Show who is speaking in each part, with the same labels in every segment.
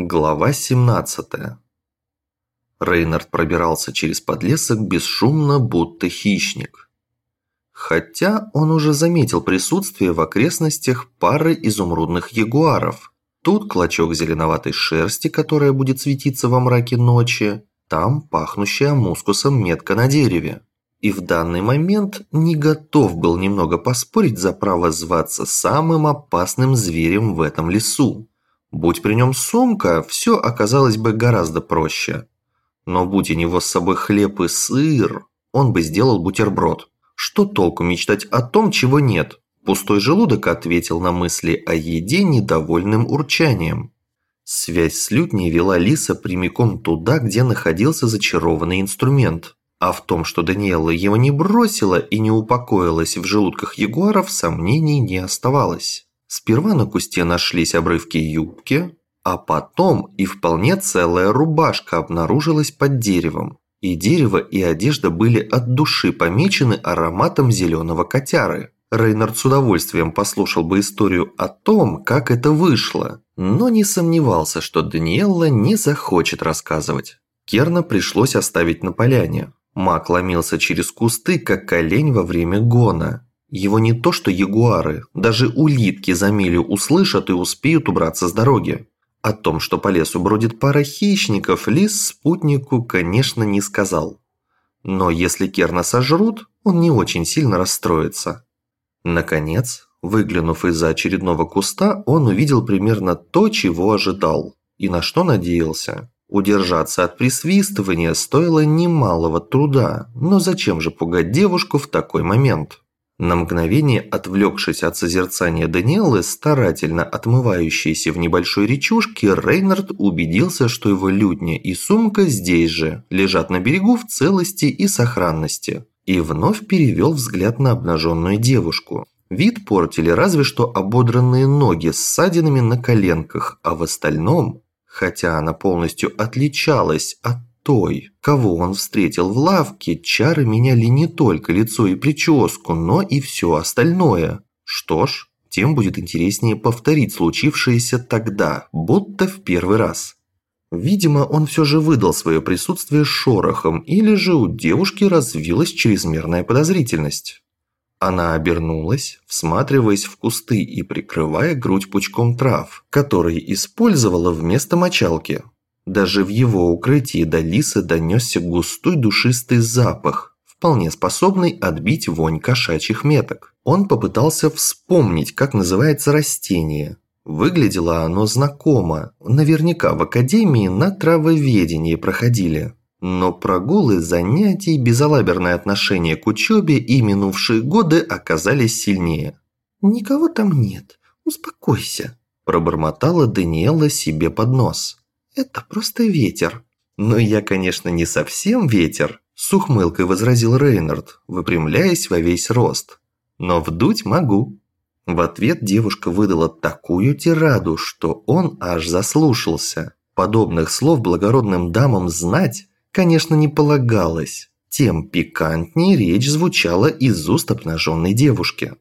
Speaker 1: Глава 17 Рейнард пробирался через подлесок бесшумно, будто хищник. Хотя он уже заметил присутствие в окрестностях пары изумрудных ягуаров. Тут клочок зеленоватой шерсти, которая будет светиться во мраке ночи, там пахнущая мускусом метка на дереве. И в данный момент не готов был немного поспорить за право зваться самым опасным зверем в этом лесу. Будь при нем сумка, все оказалось бы гораздо проще. Но будь у него с собой хлеб и сыр, он бы сделал бутерброд. Что толку мечтать о том, чего нет? Пустой желудок ответил на мысли о еде недовольным урчанием. Связь с лютней вела Лиса прямиком туда, где находился зачарованный инструмент. А в том, что Даниэла его не бросила и не упокоилась в желудках ягуаров, сомнений не оставалось. Сперва на кусте нашлись обрывки юбки, а потом и вполне целая рубашка обнаружилась под деревом. И дерево, и одежда были от души помечены ароматом зеленого котяры. Рейнард с удовольствием послушал бы историю о том, как это вышло, но не сомневался, что Даниэлла не захочет рассказывать. Керна пришлось оставить на поляне. Мак ломился через кусты, как олень во время гона, его не то что ягуары, даже улитки за милю услышат и успеют убраться с дороги. О том, что по лесу бродит пара хищников, лис спутнику, конечно, не сказал. Но если Керна сожрут, он не очень сильно расстроится. Наконец, выглянув из-за очередного куста, он увидел примерно то, чего ожидал. И на что надеялся. Удержаться от присвистывания стоило немалого труда, но зачем же пугать девушку в такой момент? На мгновение отвлекшись от созерцания Даниэлы, старательно отмывающейся в небольшой речушке, Рейнард убедился, что его лютня и сумка здесь же, лежат на берегу в целости и сохранности. И вновь перевел взгляд на обнаженную девушку. Вид портили разве что ободранные ноги с ссадинами на коленках, а в остальном, хотя она полностью отличалась от той, кого он встретил в лавке, чары меняли не только лицо и прическу, но и все остальное. Что ж, тем будет интереснее повторить случившееся тогда, будто в первый раз. Видимо, он все же выдал свое присутствие шорохом, или же у девушки развилась чрезмерная подозрительность. Она обернулась, всматриваясь в кусты и прикрывая грудь пучком трав, которые использовала вместо мочалки. Даже в его укрытии до лисы донесся густой душистый запах, вполне способный отбить вонь кошачьих меток. Он попытался вспомнить, как называется растение. Выглядело оно знакомо, наверняка в академии на травоведении проходили. Но прогулы, занятий, безалаберное отношение к учебе и минувшие годы оказались сильнее. «Никого там нет, успокойся», – пробормотала Даниэла себе под нос. «Это просто ветер». «Но я, конечно, не совсем ветер», – с ухмылкой возразил Рейнард, выпрямляясь во весь рост. «Но вдуть могу». В ответ девушка выдала такую тираду, что он аж заслушался. Подобных слов благородным дамам знать, конечно, не полагалось. Тем пикантнее речь звучала из уст обнаженной девушки.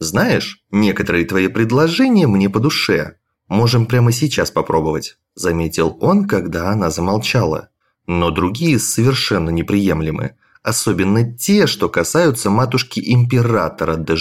Speaker 1: «Знаешь, некоторые твои предложения мне по душе. Можем прямо сейчас попробовать», – заметил он, когда она замолчала. Но другие совершенно неприемлемы. Особенно те, что касаются матушки императора, да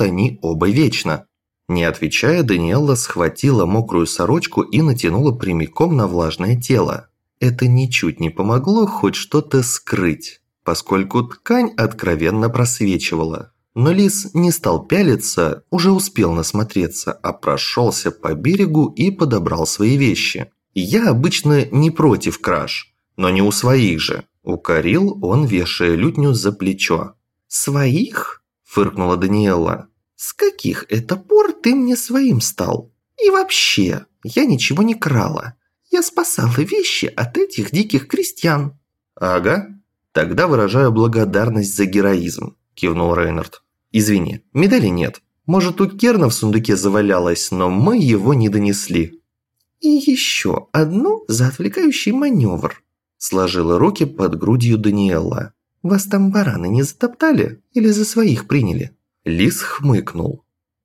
Speaker 1: они оба вечно. Не отвечая, Даниэлла схватила мокрую сорочку и натянула прямиком на влажное тело. Это ничуть не помогло хоть что-то скрыть, поскольку ткань откровенно просвечивала. Но лис не стал пялиться, уже успел насмотреться, а прошелся по берегу и подобрал свои вещи. Я обычно не против краж, но не у своих же. Укорил он, вешая лютню за плечо. «Своих?» – фыркнула Даниэла. «С каких это пор ты мне своим стал? И вообще, я ничего не крала. Я спасала вещи от этих диких крестьян». «Ага, тогда выражаю благодарность за героизм», – кивнул Рейнард. Извини, медали нет. Может, у Керна в сундуке завалялось, но мы его не донесли. И еще одну за отвлекающий маневр. Сложила руки под грудью Даниэла. Вас там бараны не затоптали или за своих приняли? Лис хмыкнул.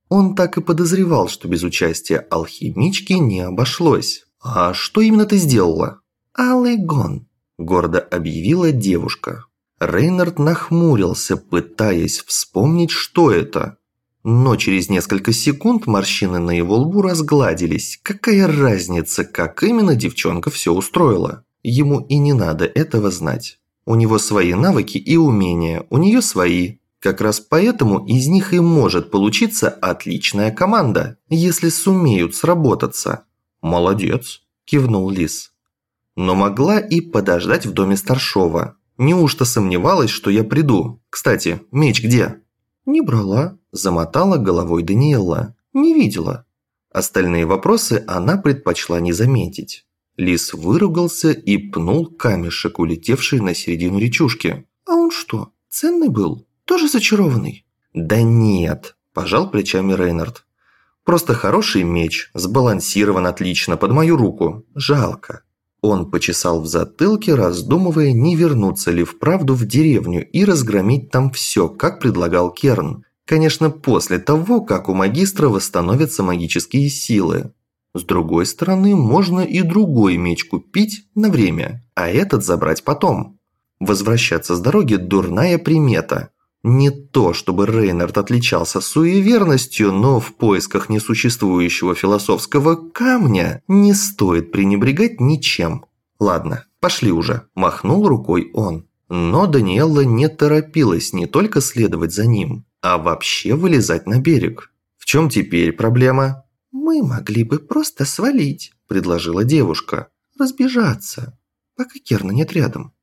Speaker 1: Он так и подозревал, что без участия алхимички не обошлось. «А что именно ты сделала?» «Алый гон», – гордо объявила девушка. Рейнард нахмурился, пытаясь вспомнить, что это. Но через несколько секунд морщины на его лбу разгладились. Какая разница, как именно девчонка все устроила? Ему и не надо этого знать. У него свои навыки и умения, у нее свои. Как раз поэтому из них и может получиться отличная команда, если сумеют сработаться. «Молодец», – кивнул Лис. Но могла и подождать в доме старшова. Неужто сомневалась, что я приду? Кстати, меч где?» «Не брала», – замотала головой Даниэлла. «Не видела». Остальные вопросы она предпочла не заметить. Лис выругался и пнул камешек, улетевший на середину речушки. «А он что, ценный был? Тоже зачарованный?» «Да нет», – пожал плечами Рейнард. «Просто хороший меч, сбалансирован отлично под мою руку. Жалко». Он почесал в затылке, раздумывая, не вернуться ли вправду в деревню и разгромить там все, как предлагал Керн. Конечно, после того, как у магистра восстановятся магические силы. С другой стороны, можно и другой меч купить на время, а этот забрать потом. Возвращаться с дороги – дурная примета. Не то, чтобы Рейнард отличался суеверностью, но в поисках несуществующего философского камня не стоит пренебрегать ничем. Ладно, пошли уже, махнул рукой он. Но Даниэлла не торопилась не только следовать за ним, а вообще вылезать на берег. В чем теперь проблема? «Мы могли бы просто свалить», – предложила девушка. «Разбежаться, пока Керна нет рядом».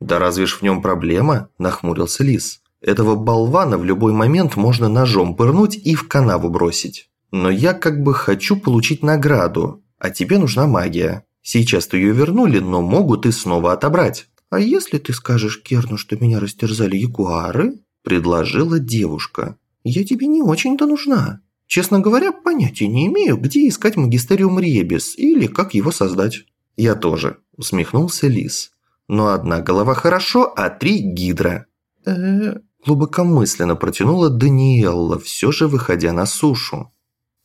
Speaker 1: «Да разве ж в нем проблема?» – нахмурился Лис. Этого болвана в любой момент можно ножом пырнуть и в канаву бросить. Но я как бы хочу получить награду, а тебе нужна магия. Сейчас-то ее вернули, но могут и снова отобрать. А если ты скажешь Керну, что меня растерзали ягуары? Предложила девушка. Я тебе не очень-то нужна. Честно говоря, понятия не имею, где искать магистериум Ребис или как его создать. Я тоже, усмехнулся Лис. Но одна голова хорошо, а три гидра. Э, Глубокомысленно протянула Даниэлла, все же выходя на сушу.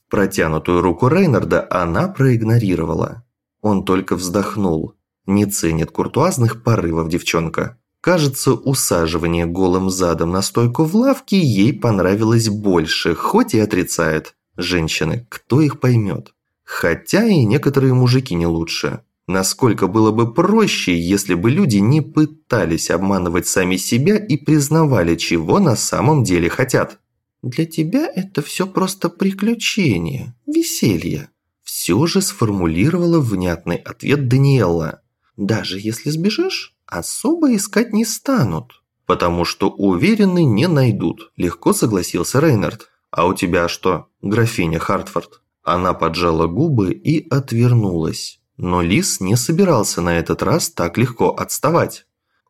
Speaker 1: Протянутую руку Рейнарда она проигнорировала. Он только вздохнул. Не ценит куртуазных порывов девчонка. Кажется, усаживание голым задом на стойку в лавке ей понравилось больше, хоть и отрицает. Женщины, кто их поймет? Хотя и некоторые мужики не лучше. Насколько было бы проще, если бы люди не пытались обманывать сами себя и признавали, чего на самом деле хотят. «Для тебя это все просто приключение, веселье», все же сформулировала внятный ответ Даниэла. «Даже если сбежишь, особо искать не станут». «Потому что уверены не найдут», – легко согласился Рейнард. «А у тебя что, графиня Хартфорд?» Она поджала губы и отвернулась. Но Лис не собирался на этот раз так легко отставать.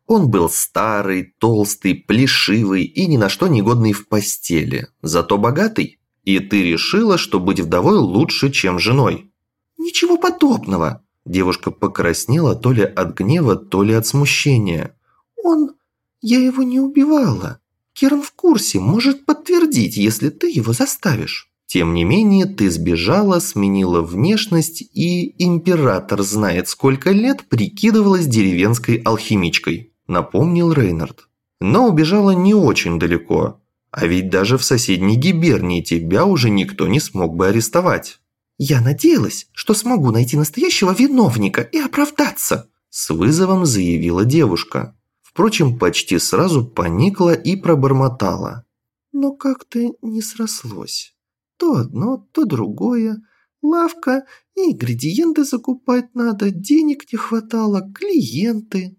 Speaker 1: Он был старый, толстый, плешивый и ни на что не годный в постели, зато богатый. И ты решила, что быть вдовой лучше, чем женой. «Ничего подобного!» Девушка покраснела то ли от гнева, то ли от смущения. «Он... Я его не убивала. Керн в курсе, может подтвердить, если ты его заставишь». Тем не менее, ты сбежала, сменила внешность и император знает сколько лет прикидывалась деревенской алхимичкой, напомнил Рейнард. Но убежала не очень далеко, а ведь даже в соседней гибернии тебя уже никто не смог бы арестовать. «Я надеялась, что смогу найти настоящего виновника и оправдаться», с вызовом заявила девушка. Впрочем, почти сразу поникла и пробормотала. «Но как-то не срослось». То одно, то другое. Лавка, ингредиенты закупать надо, денег не хватало, клиенты.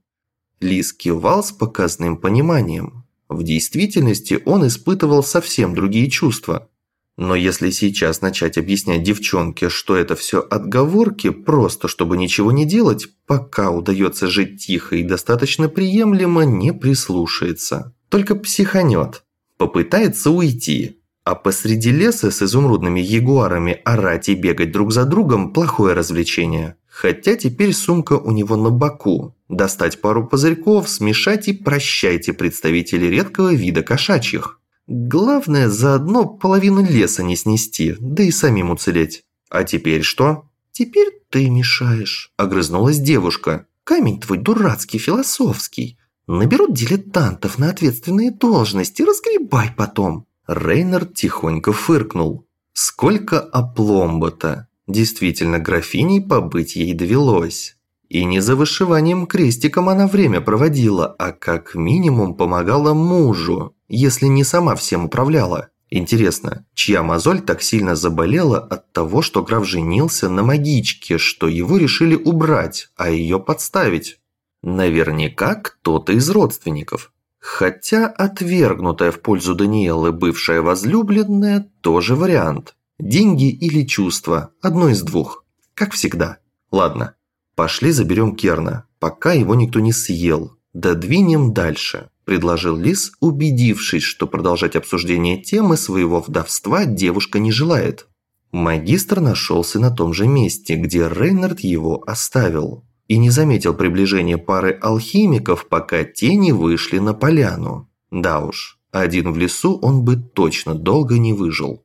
Speaker 1: Лис кивал с показным пониманием. В действительности он испытывал совсем другие чувства. Но если сейчас начать объяснять девчонке, что это все отговорки, просто чтобы ничего не делать, пока удается жить тихо и достаточно приемлемо, не прислушается. Только психанет. Попытается уйти. А посреди леса с изумрудными ягуарами орать и бегать друг за другом – плохое развлечение. Хотя теперь сумка у него на боку. Достать пару пузырьков, смешать и прощайте представители редкого вида кошачьих. Главное, заодно половину леса не снести, да и самим уцелеть. А теперь что? «Теперь ты мешаешь», – огрызнулась девушка. «Камень твой дурацкий, философский. Наберут дилетантов на ответственные должности, разгребай потом». Рейнард тихонько фыркнул. «Сколько опломба-то! Действительно, графиней побыть ей довелось. И не за вышиванием крестиком она время проводила, а как минимум помогала мужу, если не сама всем управляла. Интересно, чья мозоль так сильно заболела от того, что граф женился на магичке, что его решили убрать, а ее подставить? Наверняка кто-то из родственников. Хотя отвергнутая в пользу Даниэлы бывшая возлюбленная тоже вариант. Деньги или чувства, одно из двух. Как всегда. Ладно, пошли заберем Керна, пока его никто не съел. Додвинем дальше предложил Лис, убедившись, что продолжать обсуждение темы своего вдовства девушка не желает. Магистр нашелся на том же месте, где Рейнард его оставил, и не заметил приближения пары алхимиков, пока те не вышли на поляну. Да уж, один в лесу он бы точно долго не выжил.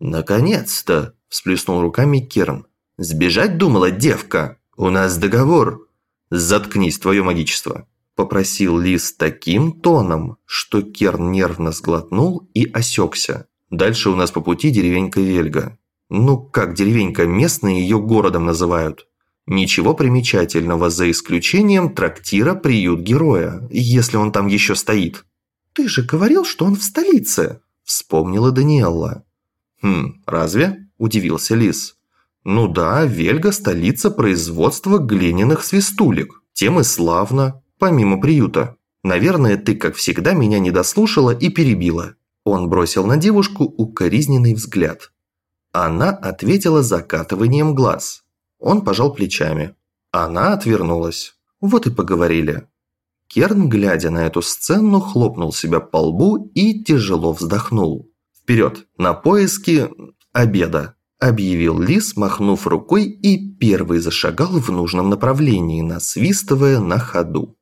Speaker 1: «Наконец-то!» – всплеснул руками Керн. «Сбежать думала девка! У нас договор!» «Заткнись, твое магичество!» Попросил Лис таким тоном, что Керн нервно сглотнул и осекся. Дальше у нас по пути деревенька Вельга. Ну, как деревенька, местные ее городом называют. Ничего примечательного, за исключением трактира «Приют героя», если он там еще стоит. «Ты же говорил, что он в столице», – вспомнила Даниэлла. «Хм, разве?» – удивился Лис. «Ну да, Вельга – столица производства глиняных свистулек. Тем и славно помимо приюта. Наверное, ты, как всегда, меня не дослушала и перебила». Он бросил на девушку укоризненный взгляд. Она ответила закатыванием глаз. Он пожал плечами. Она отвернулась. Вот и поговорили. Керн, глядя на эту сцену, хлопнул себя по лбу и тяжело вздохнул. «Вперед, на поиски обеда!» – объявил Лис, махнув рукой, и первый зашагал в нужном направлении, насвистывая на ходу.